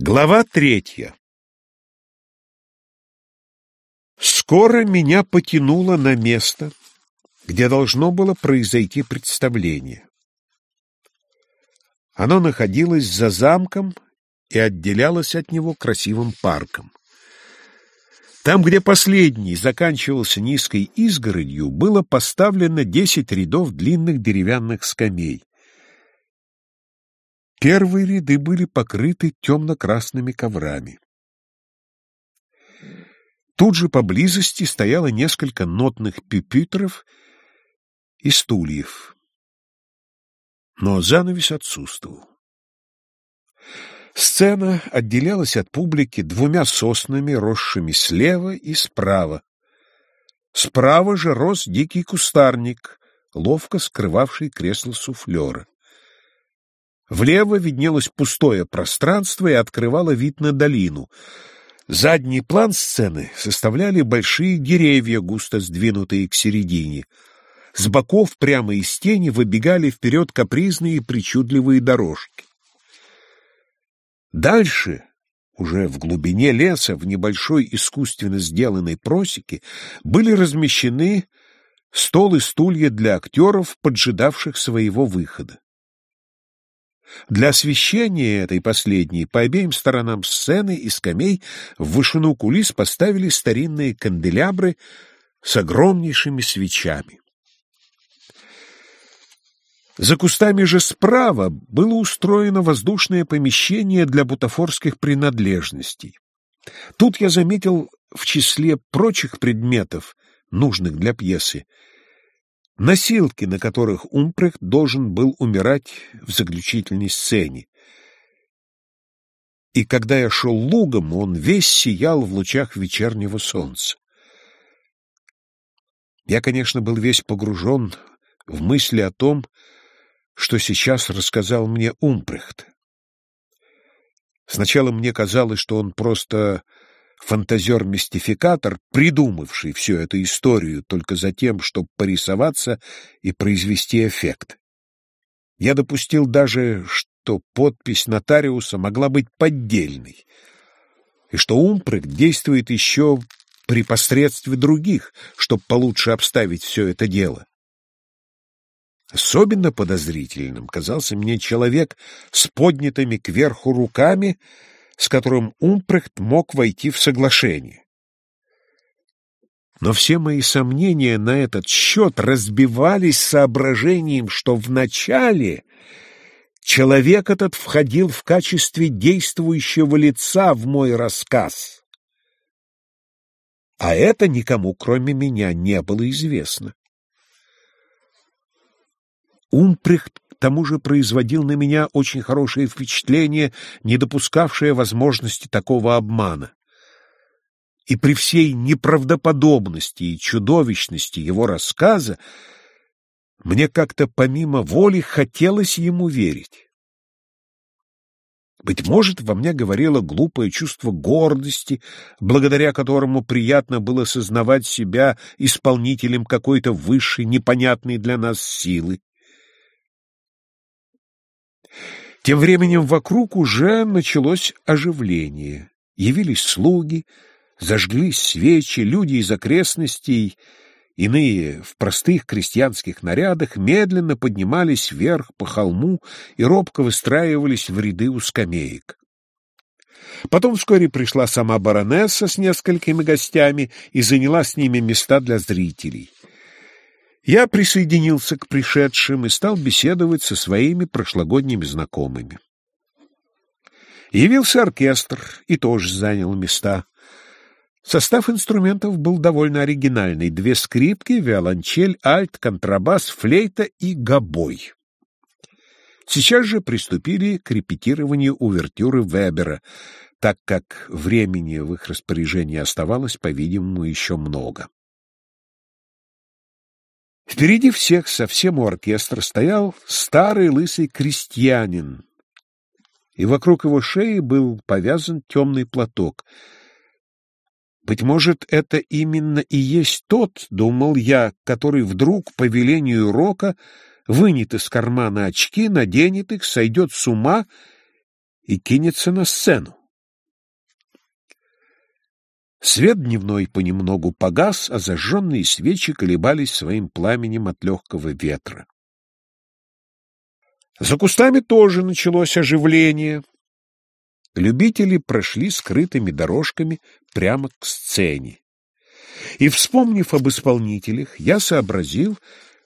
Глава третья Скоро меня потянуло на место, где должно было произойти представление. Оно находилось за замком и отделялось от него красивым парком. Там, где последний заканчивался низкой изгородью, было поставлено десять рядов длинных деревянных скамей. Первые ряды были покрыты темно-красными коврами. Тут же поблизости стояло несколько нотных пюпитров и стульев. Но занавес отсутствовал. Сцена отделялась от публики двумя соснами, росшими слева и справа. Справа же рос дикий кустарник, ловко скрывавший кресло суфлера. Влево виднелось пустое пространство и открывало вид на долину. Задний план сцены составляли большие деревья, густо сдвинутые к середине. С боков прямо из тени выбегали вперед капризные и причудливые дорожки. Дальше, уже в глубине леса, в небольшой искусственно сделанной просеке, были размещены стол и стулья для актеров, поджидавших своего выхода. Для освещения этой последней по обеим сторонам сцены и скамей в вышину кулис поставили старинные канделябры с огромнейшими свечами. За кустами же справа было устроено воздушное помещение для бутафорских принадлежностей. Тут я заметил в числе прочих предметов, нужных для пьесы, носилки, на которых Умпрехт должен был умирать в заключительной сцене. И когда я шел лугом, он весь сиял в лучах вечернего солнца. Я, конечно, был весь погружен в мысли о том, что сейчас рассказал мне Умпрехт. Сначала мне казалось, что он просто фантазер-мистификатор, придумавший всю эту историю только за тем, чтобы порисоваться и произвести эффект. Я допустил даже, что подпись нотариуса могла быть поддельной, и что Умпрыг действует еще при посредстве других, чтобы получше обставить все это дело. Особенно подозрительным казался мне человек с поднятыми кверху руками, с которым Умпрехт мог войти в соглашение. Но все мои сомнения на этот счет разбивались соображением, что вначале человек этот входил в качестве действующего лица в мой рассказ. А это никому, кроме меня, не было известно. Тому же производил на меня очень хорошее впечатление, не допускавшее возможности такого обмана. И при всей неправдоподобности и чудовищности его рассказа мне как-то помимо воли хотелось ему верить. Быть может, во мне говорило глупое чувство гордости, благодаря которому приятно было сознавать себя исполнителем какой-то высшей, непонятной для нас силы. Тем временем вокруг уже началось оживление. Явились слуги, зажглись свечи, люди из окрестностей, иные в простых крестьянских нарядах, медленно поднимались вверх по холму и робко выстраивались в ряды у скамеек. Потом вскоре пришла сама баронесса с несколькими гостями и заняла с ними места для зрителей. Я присоединился к пришедшим и стал беседовать со своими прошлогодними знакомыми. Явился оркестр и тоже занял места. Состав инструментов был довольно оригинальный. Две скрипки, виолончель, альт, контрабас, флейта и гобой. Сейчас же приступили к репетированию увертюры Вебера, так как времени в их распоряжении оставалось, по-видимому, еще много. Впереди всех, совсем у оркестра, стоял старый лысый крестьянин, и вокруг его шеи был повязан темный платок. Быть может, это именно и есть тот, — думал я, — который вдруг, по велению Рока, вынет из кармана очки, наденет их, сойдет с ума и кинется на сцену. Свет дневной понемногу погас, а зажженные свечи колебались своим пламенем от легкого ветра. За кустами тоже началось оживление. Любители прошли скрытыми дорожками прямо к сцене. И, вспомнив об исполнителях, я сообразил,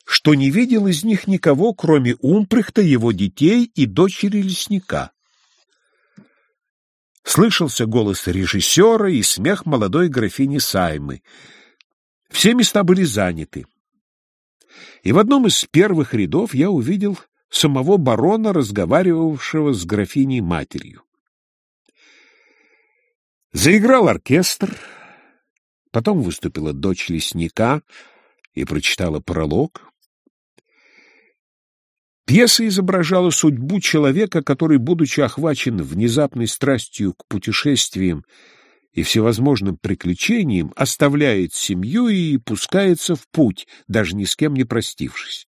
что не видел из них никого, кроме Умприхта, его детей и дочери лесника. Слышался голос режиссера и смех молодой графини Саймы. Все места были заняты. И в одном из первых рядов я увидел самого барона, разговаривавшего с графиней матерью. Заиграл оркестр, потом выступила дочь лесника и прочитала пролог. Пьеса изображала судьбу человека, который, будучи охвачен внезапной страстью к путешествиям и всевозможным приключениям, оставляет семью и пускается в путь, даже ни с кем не простившись.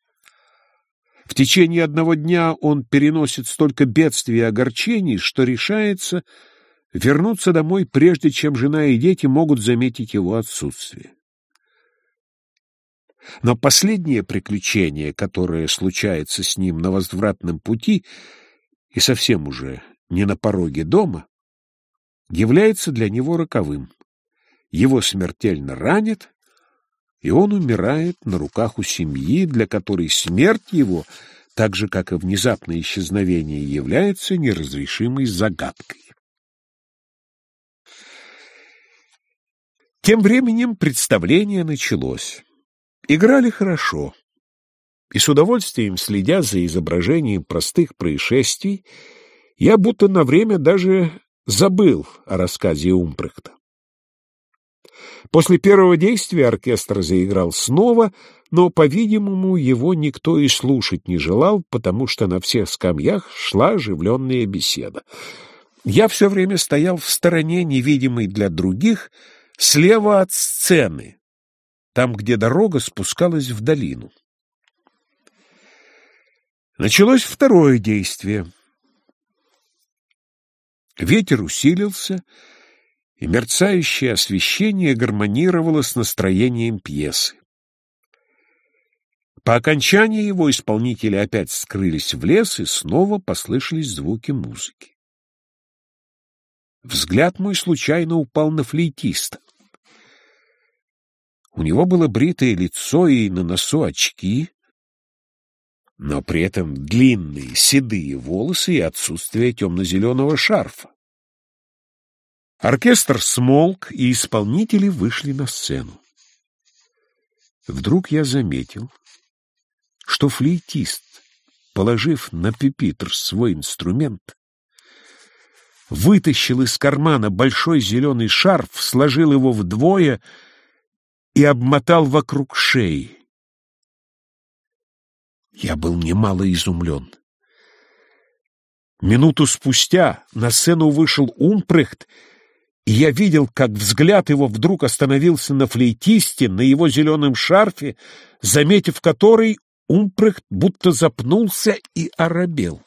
В течение одного дня он переносит столько бедствий и огорчений, что решается вернуться домой, прежде чем жена и дети могут заметить его отсутствие. Но последнее приключение, которое случается с ним на возвратном пути и совсем уже не на пороге дома, является для него роковым. Его смертельно ранит, и он умирает на руках у семьи, для которой смерть его, так же, как и внезапное исчезновение, является неразрешимой загадкой. Тем временем представление началось. Играли хорошо, и с удовольствием, следя за изображением простых происшествий, я будто на время даже забыл о рассказе Умпрехта. После первого действия оркестр заиграл снова, но, по-видимому, его никто и слушать не желал, потому что на всех скамьях шла оживленная беседа. Я все время стоял в стороне, невидимый для других, слева от сцены, там, где дорога спускалась в долину. Началось второе действие. Ветер усилился, и мерцающее освещение гармонировало с настроением пьесы. По окончании его исполнители опять скрылись в лес, и снова послышались звуки музыки. Взгляд мой случайно упал на флейтиста. У него было бритое лицо и на носу очки, но при этом длинные седые волосы и отсутствие темно-зеленого шарфа. Оркестр смолк, и исполнители вышли на сцену. Вдруг я заметил, что флейтист, положив на пепитр свой инструмент, вытащил из кармана большой зеленый шарф, сложил его вдвое — и обмотал вокруг шеи. Я был немало изумлен. Минуту спустя на сцену вышел Умпрехт, и я видел, как взгляд его вдруг остановился на флейтисте, на его зеленом шарфе, заметив который, Умпрехт будто запнулся и оробел.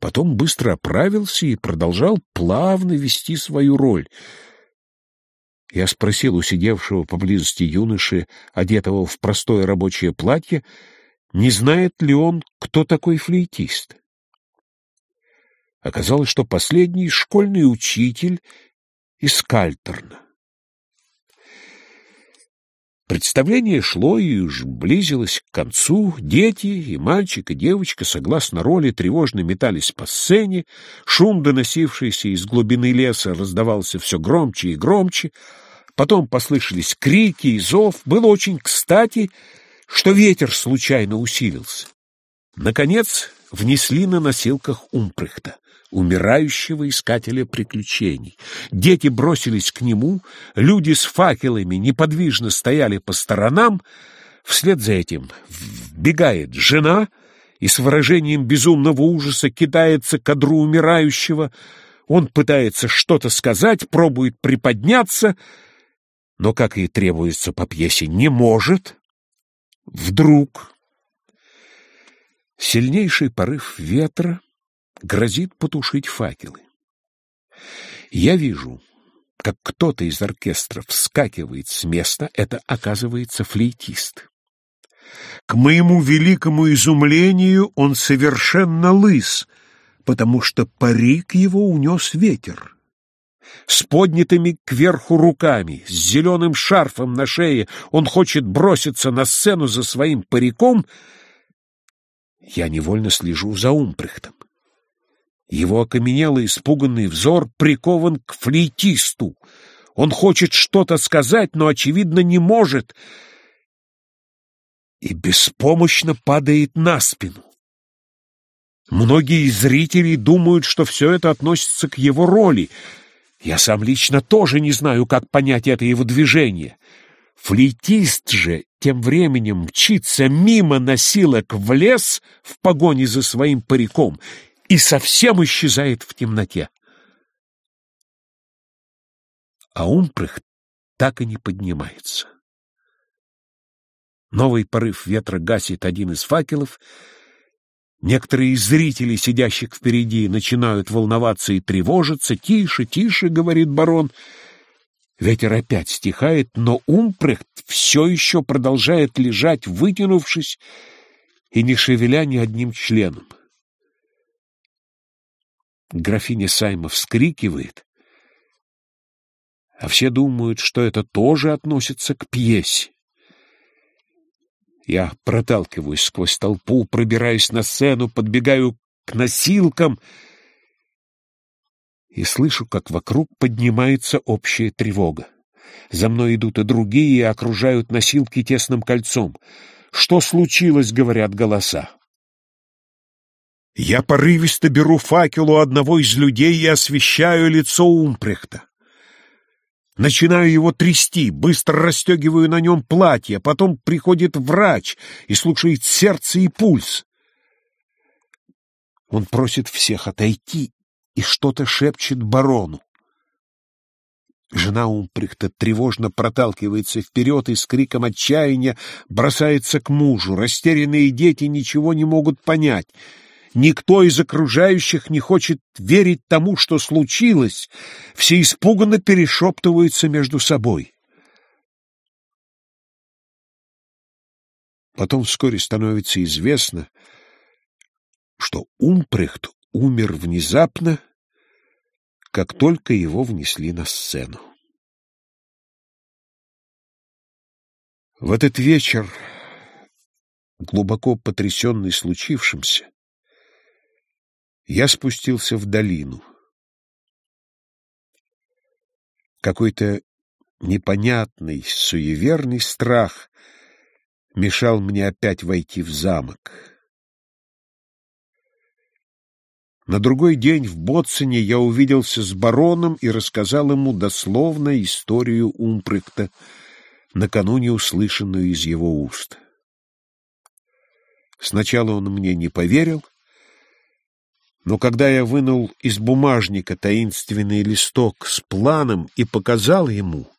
Потом быстро оправился и продолжал плавно вести свою роль — я спросил у сидевшего поблизости юноши, одетого в простое рабочее платье, не знает ли он, кто такой флейтист. Оказалось, что последний — школьный учитель из Кальтерна. Представление шло и уж близилось к концу. Дети, и мальчик, и девочка, согласно роли, тревожно метались по сцене. Шум, доносившийся из глубины леса, раздавался все громче и громче — Потом послышались крики и зов. Было очень кстати, что ветер случайно усилился. Наконец внесли на носилках Умприхта, умирающего искателя приключений. Дети бросились к нему, люди с факелами неподвижно стояли по сторонам. Вслед за этим вбегает жена и с выражением безумного ужаса кидается к одру умирающего. Он пытается что-то сказать, пробует приподняться — но, как и требуется по пьесе, не может, вдруг сильнейший порыв ветра грозит потушить факелы. Я вижу, как кто-то из оркестра вскакивает с места, это оказывается флейтист. К моему великому изумлению он совершенно лыс, потому что парик его унес ветер. С поднятыми кверху руками, с зеленым шарфом на шее он хочет броситься на сцену за своим париком. Я невольно слежу за Умприхтом. Его окаменелый испуганный взор прикован к флейтисту. Он хочет что-то сказать, но, очевидно, не может — и беспомощно падает на спину. Многие зрители думают, что все это относится к его роли. Я сам лично тоже не знаю, как понять это его движение. Флейтист же тем временем мчится мимо носилок в лес в погоне за своим париком и совсем исчезает в темноте. А Умпрехт так и не поднимается. Новый порыв ветра гасит один из факелов. Некоторые из зрителей, сидящих впереди, начинают волноваться и тревожиться. «Тише, тише», — говорит барон. Ветер опять стихает, но Умпрехт все еще продолжает лежать, вытянувшись и не шевеля ни одним членом. Графиня Сайма вскрикивает, а все думают, что это тоже относится к пьесе. Я проталкиваюсь сквозь толпу, пробираюсь на сцену, подбегаю к носилкам и слышу, как вокруг поднимается общая тревога. За мной идут и другие, и окружают носилки тесным кольцом. «Что случилось?» — говорят голоса. Я порывисто беру факел у одного из людей и освещаю лицо Умпрехта. Начинаю его трясти, быстро расстегиваю на нем платье, потом приходит врач и слушает сердце и пульс. Он просит всех отойти и что-то шепчет барону. Жена Умприхта тревожно проталкивается вперед и с криком отчаяния бросается к мужу. Растерянные дети ничего не могут понять — Никто из окружающих не хочет верить тому, что случилось. Все испуганно перешептываются между собой. Потом вскоре становится известно, что Умпрехт умер внезапно, как только его внесли на сцену. В этот вечер, глубоко потрясенный случившимся, я спустился в долину. Какой-то непонятный, суеверный страх мешал мне опять войти в замок. На другой день в Боцине я увиделся с бароном и рассказал ему дословно историю Умпректа, накануне услышанную из его уст. Сначала он мне не поверил, но когда я вынул из бумажника таинственный листок с планом и показал ему,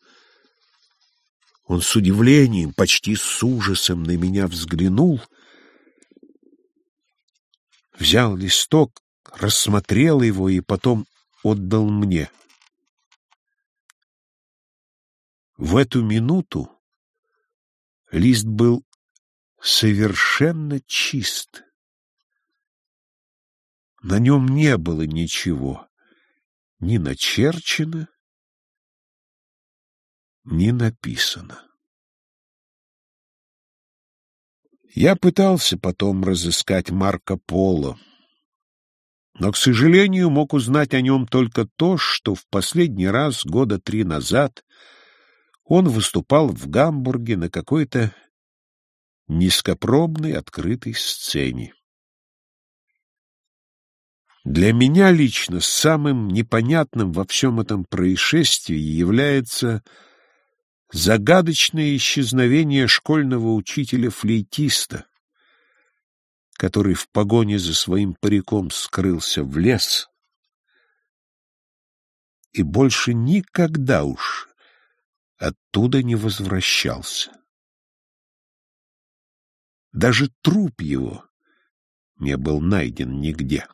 он с удивлением, почти с ужасом на меня взглянул, взял листок, рассмотрел его и потом отдал мне. В эту минуту лист был совершенно чист. На нем не было ничего, ни начерчено, ни написано. Я пытался потом разыскать Марко Поло, но, к сожалению, мог узнать о нем только то, что в последний раз года три назад он выступал в Гамбурге на какой-то низкопробной открытой сцене. Для меня лично самым непонятным во всем этом происшествии является загадочное исчезновение школьного учителя-флейтиста, который в погоне за своим париком скрылся в лес и больше никогда уж оттуда не возвращался. Даже труп его не был найден нигде.